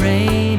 rain.